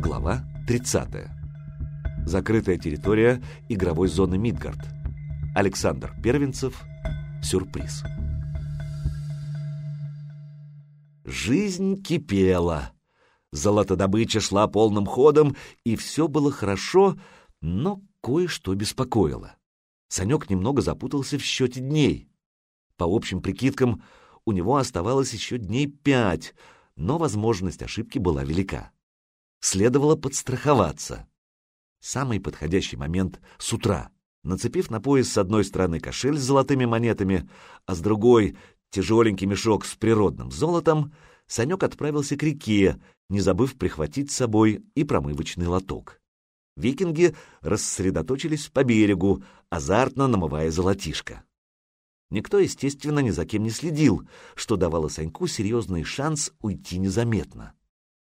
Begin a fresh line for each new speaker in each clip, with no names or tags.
Глава 30. Закрытая территория игровой зоны Мидгард. Александр Первенцев. Сюрприз. Жизнь кипела. Золотодобыча шла полным ходом, и все было хорошо, но кое-что беспокоило. Санек немного запутался в счете дней. По общим прикидкам, у него оставалось еще дней пять, но возможность ошибки была велика. Следовало подстраховаться. Самый подходящий момент — с утра. Нацепив на пояс с одной стороны кошель с золотыми монетами, а с другой — тяжеленький мешок с природным золотом, Санек отправился к реке, не забыв прихватить с собой и промывочный лоток. Викинги рассредоточились по берегу, азартно намывая золотишко. Никто, естественно, ни за кем не следил, что давало Саньку серьезный шанс уйти незаметно.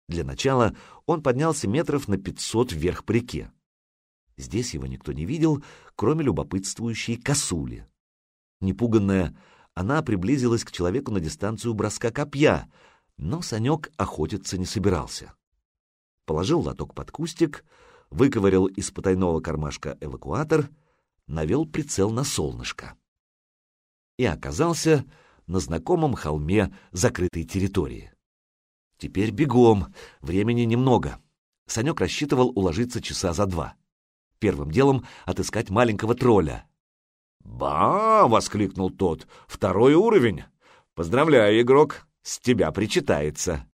Для начала он поднялся метров на пятьсот вверх по реке. Здесь его никто не видел, кроме любопытствующей косули. Непуганная, она приблизилась к человеку на дистанцию броска копья, но Санек охотиться не собирался. Положил лоток под кустик, выковырял из потайного кармашка эвакуатор, навел прицел на солнышко и оказался на знакомом холме закрытой территории. Теперь бегом, времени немного. Санек рассчитывал уложиться часа за два. Первым делом отыскать маленького тролля. «Ба!» — воскликнул тот. «Второй уровень! Поздравляю, игрок, с тебя причитается!»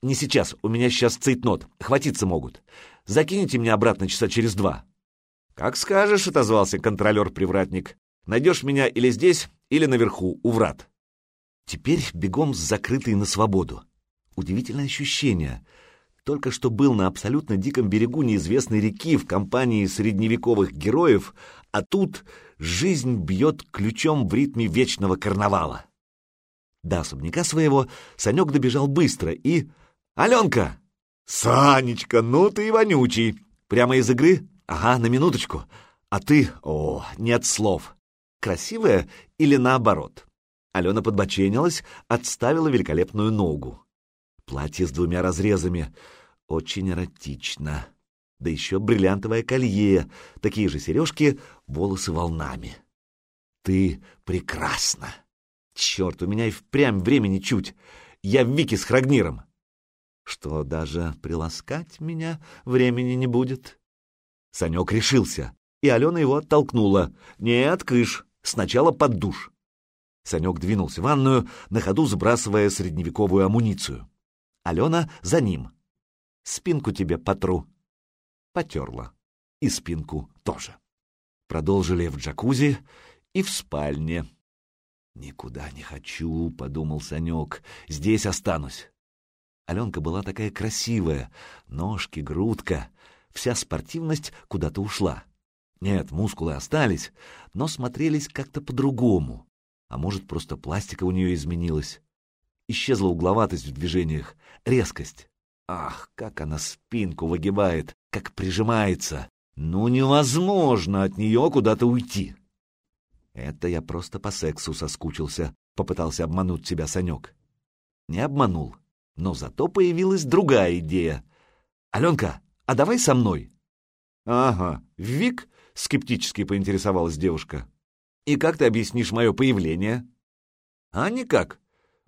«Не сейчас, у меня сейчас цейтнот, хватиться могут. Закинете меня обратно часа через два». «Как скажешь», — отозвался контролер-привратник. «Найдешь меня или здесь, или наверху, у врат. Теперь бегом с закрытой на свободу. Удивительное ощущение. Только что был на абсолютно диком берегу неизвестной реки в компании средневековых героев, а тут жизнь бьет ключом в ритме вечного карнавала. До особняка своего Санек добежал быстро и... «Аленка!» «Санечка, ну ты и вонючий!» «Прямо из игры?» «Ага, на минуточку. А ты...» «О, нет слов красивая или наоборот. Алена подбоченилась, отставила великолепную ногу. Платье с двумя разрезами. Очень эротично. Да еще бриллиантовое колье, такие же сережки, волосы волнами. Ты прекрасна. Черт, у меня и впрямь времени чуть. Я Вики с Храгниром. Что, даже приласкать меня времени не будет? Санек решился, и Алена его оттолкнула. Нет, кыш, Сначала под душ. Санек двинулся в ванную, на ходу сбрасывая средневековую амуницию. Алена за ним. «Спинку тебе потру». Потерла. И спинку тоже. Продолжили в джакузи и в спальне. «Никуда не хочу», — подумал Санек, — «здесь останусь». Аленка была такая красивая, ножки, грудка, вся спортивность куда-то ушла. Нет, мускулы остались, но смотрелись как-то по-другому. А может, просто пластика у нее изменилась. Исчезла угловатость в движениях, резкость. Ах, как она спинку выгибает, как прижимается. Ну, невозможно от нее куда-то уйти. Это я просто по сексу соскучился, попытался обмануть себя Санек. Не обманул, но зато появилась другая идея. «Аленка, а давай со мной?» «Ага, Вик — скептически поинтересовалась девушка. «И как ты объяснишь мое появление?» «А никак.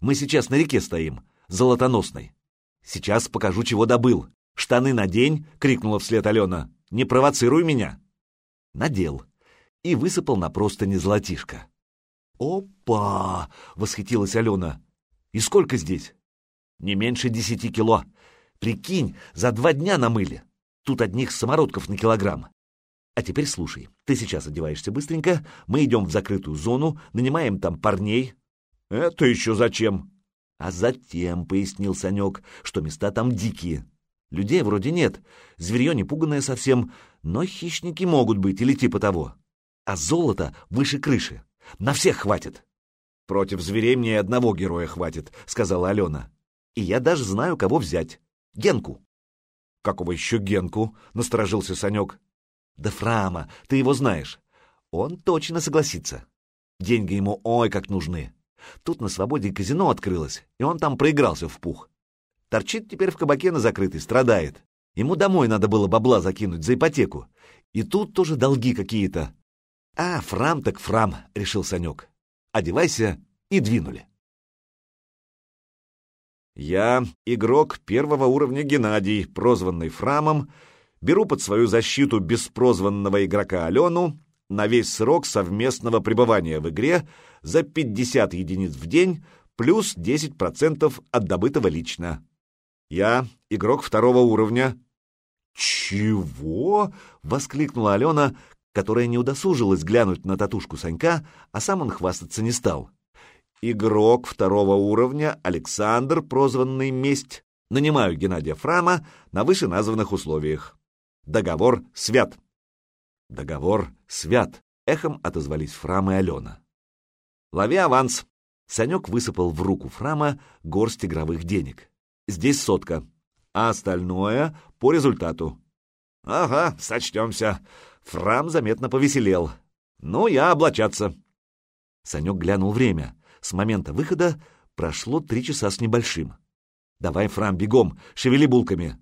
Мы сейчас на реке стоим, золотоносной. Сейчас покажу, чего добыл. Штаны надень!» — крикнула вслед Алена. «Не провоцируй меня!» Надел и высыпал на простыни золотишко. «Опа!» — восхитилась Алена. «И сколько здесь?» «Не меньше десяти кило. Прикинь, за два дня намыли. Тут одних самородков на килограмм. А теперь слушай, ты сейчас одеваешься быстренько, мы идем в закрытую зону, нанимаем там парней. Это еще зачем? А затем, — пояснил Санек, — что места там дикие. Людей вроде нет, зверье не пуганное совсем, но хищники могут быть или типа того. А золото выше крыши. На всех хватит. Против зверей мне одного героя хватит, — сказала Алена. И я даже знаю, кого взять. Генку. Какого еще Генку? — насторожился Санек. Да Фрама, ты его знаешь. Он точно согласится. Деньги ему ой как нужны. Тут на свободе казино открылось, и он там проигрался в пух. Торчит теперь в кабаке на закрытой, страдает. Ему домой надо было бабла закинуть за ипотеку. И тут тоже долги какие-то. А, фрам так фрам, решил Санек. Одевайся и двинули. Я, игрок первого уровня Геннадий, прозванный Фрамом, беру под свою защиту беспрозванного игрока Алену на весь срок совместного пребывания в игре за 50 единиц в день плюс 10% от добытого лично. Я, игрок второго уровня. «Чего?» — воскликнула Алена, которая не удосужилась глянуть на татушку Санька, а сам он хвастаться не стал. Игрок второго уровня Александр, прозванный «Месть», нанимаю Геннадия Фрама на вышеназванных условиях. Договор свят. Договор свят. Эхом отозвались Фрам и Алена. Лови аванс. Санек высыпал в руку Фрама горсть игровых денег. Здесь сотка, а остальное по результату. Ага, сочтемся. Фрам заметно повеселел. Ну, я облачаться. Санек глянул время. С момента выхода прошло три часа с небольшим. «Давай, Фрам, бегом, шевели булками!»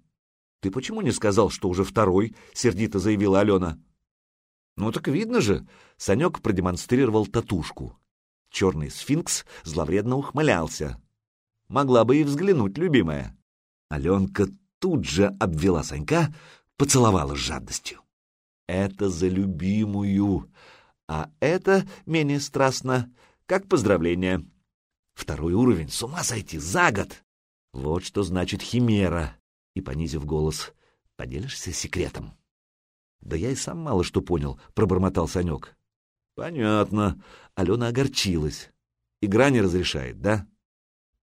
«Ты почему не сказал, что уже второй?» — сердито заявила Алена. «Ну так видно же!» — Санек продемонстрировал татушку. Черный сфинкс зловредно ухмылялся. «Могла бы и взглянуть, любимая!» Аленка тут же обвела Санька, поцеловала с жадностью. «Это за любимую!» А это менее страстно как поздравление. Второй уровень, с ума сойти, за год. Вот что значит химера. И, понизив голос, поделишься секретом. Да я и сам мало что понял, пробормотал Санек. Понятно. Алена огорчилась. Игра не разрешает, да?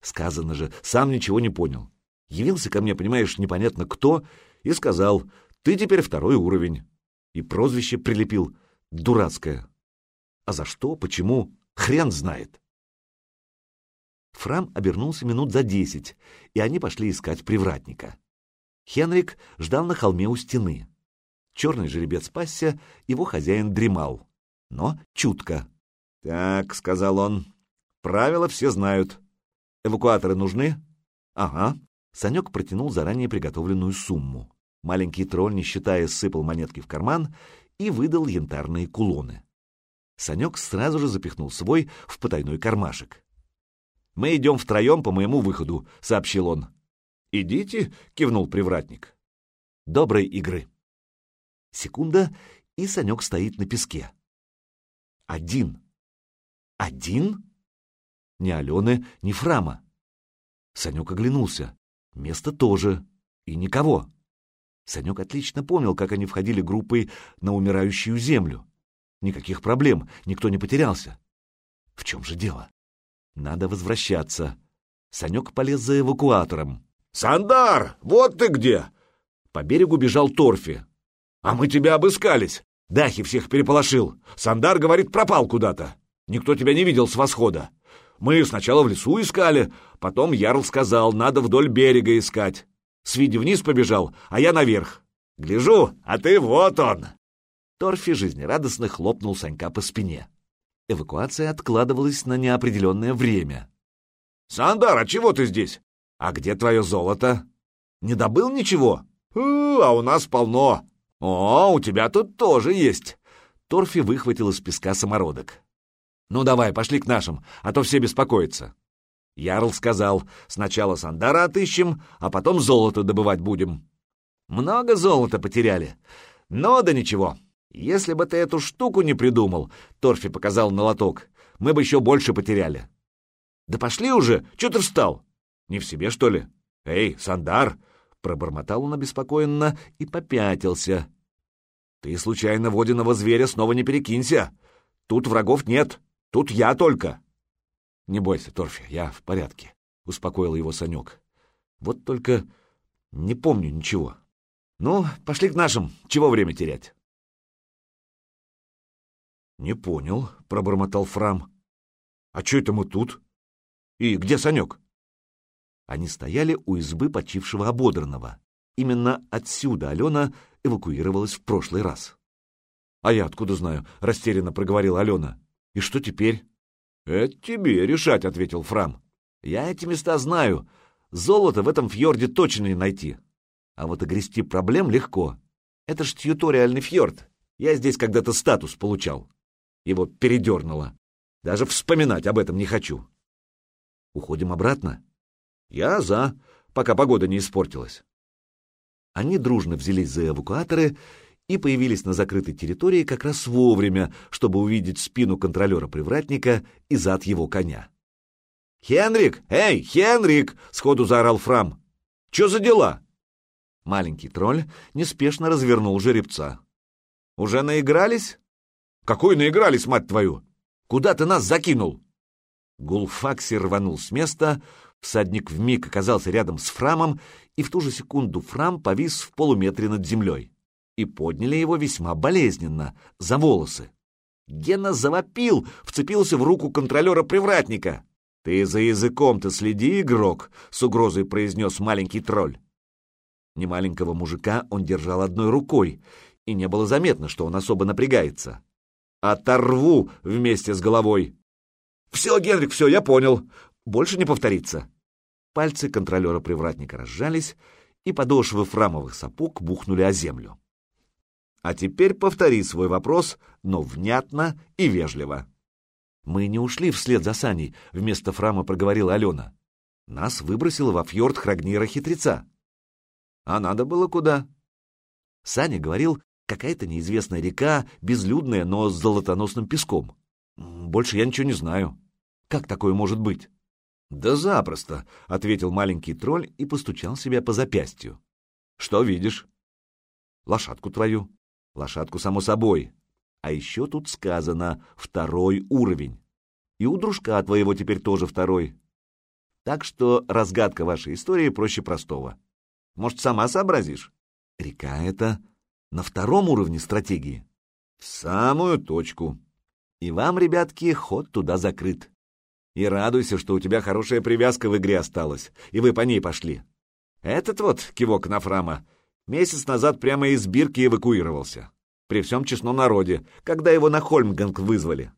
Сказано же, сам ничего не понял. Явился ко мне, понимаешь, непонятно кто, и сказал, ты теперь второй уровень. И прозвище прилепил, дурацкое. А за что, почему, Хрен знает. Фрам обернулся минут за десять, и они пошли искать привратника. Хенрик ждал на холме у стены. Черный жеребец спасся, его хозяин дремал, но чутко. «Так», — сказал он, — «правила все знают. Эвакуаторы нужны?» «Ага». Санек протянул заранее приготовленную сумму. Маленький тролль, не считая, сыпал монетки в карман и выдал янтарные кулоны. Санек сразу же запихнул свой в потайной кармашек. «Мы идем втроем по моему выходу», — сообщил он. «Идите», — кивнул привратник. «Доброй игры». Секунда, и Санек стоит на песке. Один. Один? Ни Алены, ни Фрама. Санек оглянулся. Место тоже. И никого. Санек отлично помнил, как они входили группой на умирающую землю. Никаких проблем, никто не потерялся. В чем же дело? Надо возвращаться. Санек полез за эвакуатором. «Сандар, вот ты где!» По берегу бежал Торфи. «А мы тебя обыскались. Дахи всех переполошил. Сандар, говорит, пропал куда-то. Никто тебя не видел с восхода. Мы сначала в лесу искали, потом Ярл сказал, надо вдоль берега искать. Свиди вниз побежал, а я наверх. Гляжу, а ты вот он!» Торфи жизнерадостно хлопнул Санька по спине. Эвакуация откладывалась на неопределенное время. «Сандар, а чего ты здесь? А где твое золото? Не добыл ничего? У, а у нас полно. О, у тебя тут тоже есть!» Торфи выхватил из песка самородок. «Ну давай, пошли к нашим, а то все беспокоятся». Ярл сказал, сначала Сандара отыщем, а потом золото добывать будем. Много золота потеряли. Но да ничего, если бы ты эту штуку не придумал, Торфи показал на лоток, мы бы еще больше потеряли. Да пошли уже, что ты встал? Не в себе, что ли? Эй, Сандар! Пробормотал он обеспокоенно и попятился. Ты случайно водяного зверя снова не перекинься. Тут врагов нет, тут я только. Не бойся, Торфи, я в порядке, успокоил его Санек. Вот только не помню ничего. Ну, пошли к нашим, чего время терять? «Не понял», — пробормотал Фрам. «А что это мы тут? И где Санек?» Они стояли у избы почившего ободранного. Именно отсюда Алена эвакуировалась в прошлый раз. «А я откуда знаю?» — растерянно проговорила Алена. «И что теперь?» «Это тебе решать», — ответил Фрам. «Я эти места знаю. Золото в этом фьорде точно не найти. А вот огрести проблем легко. Это ж тьюториальный фьорд. Я здесь когда-то статус получал. Его передернуло. Даже вспоминать об этом не хочу. Уходим обратно? Я за, пока погода не испортилась. Они дружно взялись за эвакуаторы и появились на закрытой территории как раз вовремя, чтобы увидеть спину контролера-привратника и зад его коня. «Хенрик! Эй, Хенрик!» — сходу заорал Фрам. «Че за дела?» Маленький тролль неспешно развернул жеребца. «Уже наигрались?» «Какой наигрались, мать твою? Куда ты нас закинул?» Гулфакси рванул с места, всадник вмиг оказался рядом с Фрамом, и в ту же секунду Фрам повис в полуметре над землей. И подняли его весьма болезненно, за волосы. Гена завопил, вцепился в руку контролера-привратника. «Ты за языком-то следи, игрок!» — с угрозой произнес маленький тролль. Немаленького мужика он держал одной рукой, и не было заметно, что он особо напрягается. «Оторву вместе с головой!» «Все, Генрик, все, я понял. Больше не повторится». Пальцы контролера-привратника разжались, и подошвы фрамовых сапог бухнули о землю. «А теперь повтори свой вопрос, но внятно и вежливо». «Мы не ушли вслед за Саней», — вместо фрама проговорила Алена. «Нас выбросило во фьорд Храгнира-хитреца». «А надо было куда?» Саня говорил, какая-то неизвестная река, безлюдная, но с золотоносным песком. Больше я ничего не знаю. Как такое может быть? Да запросто, ответил маленький тролль и постучал себя по запястью. Что видишь? Лошадку твою. Лошадку, само собой. А еще тут сказано «второй уровень». И у дружка твоего теперь тоже второй. Так что разгадка вашей истории проще простого. Может, сама сообразишь? Река это на втором уровне стратегии. В самую точку. И вам, ребятки, ход туда закрыт. И радуйся, что у тебя хорошая привязка в игре осталась, и вы по ней пошли. Этот вот, кивок на Фрама, месяц назад прямо из Бирки эвакуировался. При всем честном народе, когда его на Хольмганг вызвали.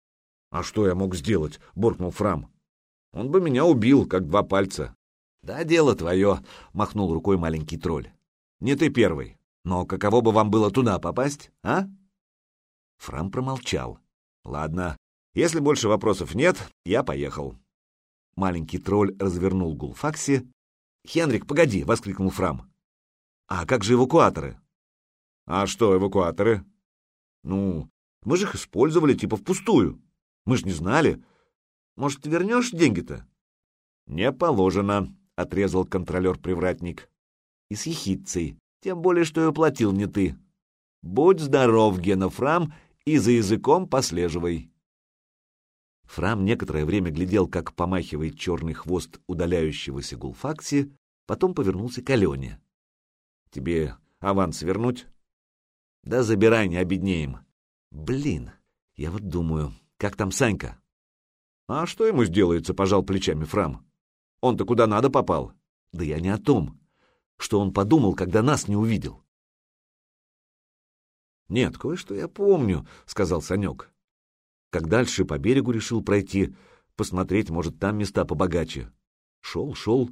— А что я мог сделать? — буркнул Фрам. — Он бы меня убил, как два пальца. — Да, дело твое, — махнул рукой маленький тролль. — Не ты первый. Но каково бы вам было туда попасть, а? Фрам промолчал. Ладно, если больше вопросов нет, я поехал. Маленький тролль развернул гулфакси. «Хенрик, погоди!» — воскликнул Фрам. «А как же эвакуаторы?» «А что эвакуаторы?» «Ну, мы же их использовали типа впустую. Мы же не знали. Может, ты вернешь деньги-то?» «Не положено», — отрезал контролер-привратник. И с ехидцей, тем более, что и платил не ты. «Будь здоров, Гена Фрам, и за языком послеживай. Фрам некоторое время глядел, как помахивает черный хвост удаляющегося гулфакси, потом повернулся к Алене. — Тебе аванс вернуть? — Да забирай, не обеднеем. — Блин, я вот думаю, как там Санька? — А что ему сделается, — пожал плечами Фрам. — Он-то куда надо попал. — Да я не о том. Что он подумал, когда нас не увидел? «Нет, кое-что я помню», — сказал Санек. Как дальше по берегу решил пройти, посмотреть, может, там места побогаче. Шел, шел,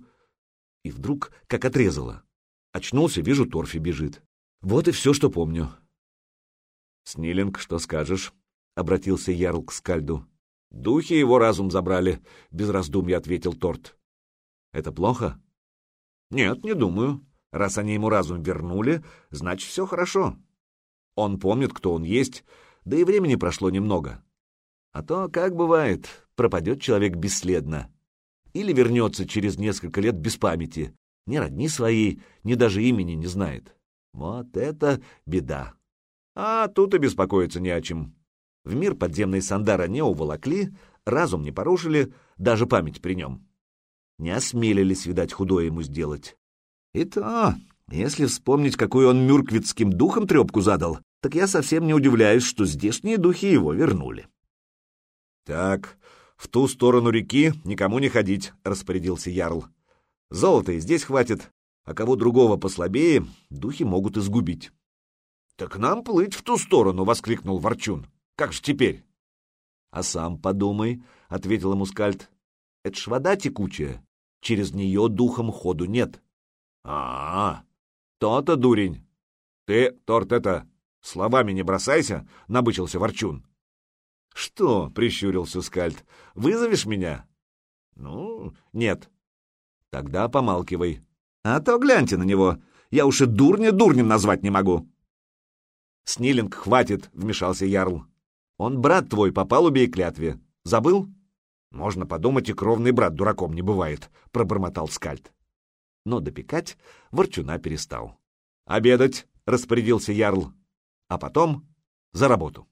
и вдруг как отрезало. Очнулся, вижу, Торфи бежит. Вот и все, что помню. «Снилинг, что скажешь?» — обратился Ярл к Скальду. «Духи его разум забрали», — без раздумья ответил Торт. «Это плохо?» «Нет, не думаю. Раз они ему разум вернули, значит, все хорошо. Он помнит, кто он есть, да и времени прошло немного. А то, как бывает, пропадет человек бесследно. Или вернется через несколько лет без памяти, ни родни своей, ни даже имени не знает. Вот это беда. А тут и беспокоиться не о чем. В мир подземной Сандара не уволокли, разум не порушили, даже память при нем. Не осмелились, видать, худое ему сделать. И то если вспомнить, какую он мюрквицким духом трепку задал, так я совсем не удивляюсь, что здешние духи его вернули. — Так, в ту сторону реки никому не ходить, — распорядился Ярл. — Золота и здесь хватит, а кого другого послабее духи могут изгубить. — Так нам плыть в ту сторону, — воскликнул Ворчун. — Как же теперь? — А сам подумай, — ответил ему Скальд. — Это ж вода текучая, через нее духом ходу нет. — А-а-а! То-то, дурень. Ты, торт, это, словами не бросайся, — набычился Ворчун. Что, — прищурился Скальд, — вызовешь меня? Ну, нет. Тогда помалкивай. А то гляньте на него. Я уж и дурня дурнем назвать не могу. Снилинг, хватит, — вмешался Ярл. Он брат твой по палубе и клятве. Забыл? Можно подумать, и кровный брат дураком не бывает, — пробормотал Скальд. Но допекать Ворчуна перестал. «Обедать!» — распорядился Ярл. «А потом за работу».